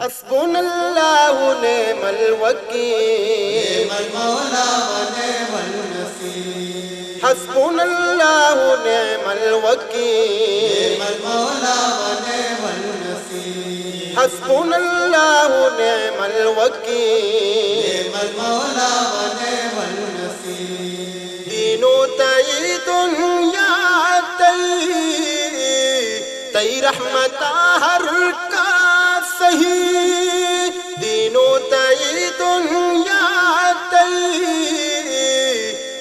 حسبنا الله ونعم الوكيل. نعم المولى ونعم النصير حسبنا الله ونعم الوكيل. نعم المولى ونعم النصير حسبنا الله ونعم الوكيل. نعم المولى ونعم النصير دين تيد يا تي تي رحمة هر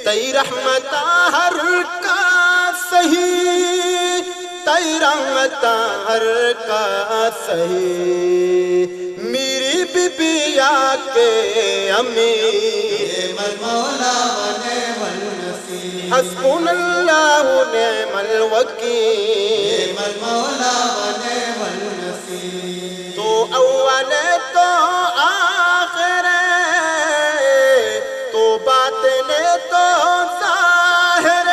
تئی رحمت ہر کا صحیح، تئی رحمت ہر کا صحیح۔ میری ببیا کے امیر نعم المولا ونعم النصير حسبنا اللہ نعم الوکیل۔ نعم باطن تو ظاہر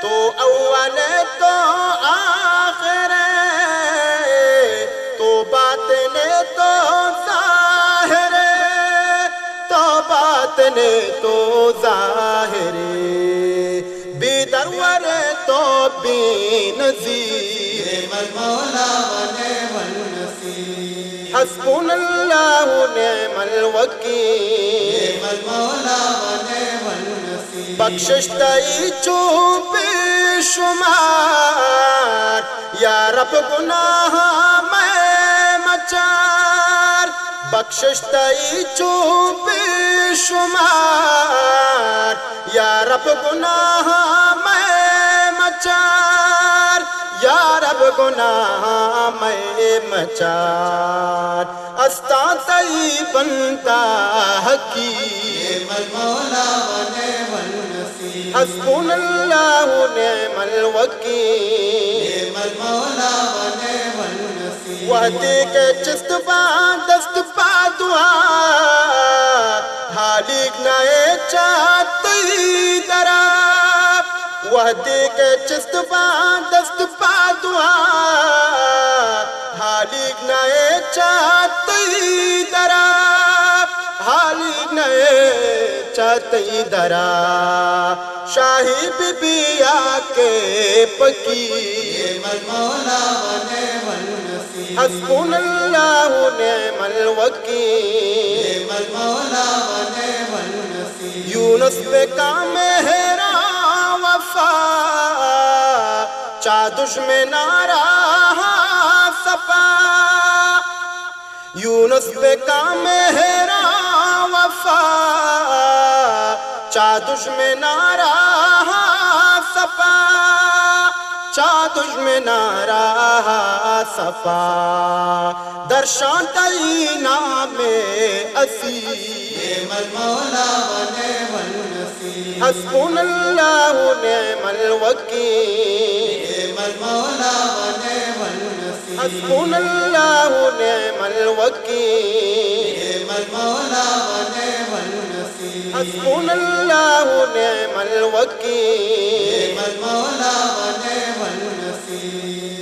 تو اول تو آخر تو باطن تو ظاہر تو باطن تو ظاہر بی درور تو بی نظیر نعم المولا ونعم النصير حسبنا اللہ نعم الوکیل۔ بخشش تئی چوب شمار یا رب گناہ میں مچار بخشش تئی چوب شمار یا رب گناہ میں مچار یا رب گناہ میں مچار استا تئی بنتا حقیق نعم المولا ونعم النصير حسبنا اللہ نعم الوکیل ونعم النصير وحدی کے چست با دست با دعا حالیک نئے چاہتی درا. وحدی کے چست با دست با دعا حالیک نئے چاہتی درا. نئے درا شاہی بی بی آکے پکی۔ نعم المولا ونعم النصير اللہ نعم الوکیل۔ یونس پہ کام ہیرا وفا۔ چا دشمن رہا سپا یونس پہ کام ہیرا وفا۔ چا دشمن رہا سپا چا دشمن رہا سپا درشان تئی نام اسی۔ نعم المولا ونعم النصير اللہ نعم الوکیل۔ نعم المولا ونعم النصير حسبنا اللہ نعم الوکیل۔ نعم المولا ونعم حسبنا اللہ نعم الوکیل نعم المولا ونعم النصير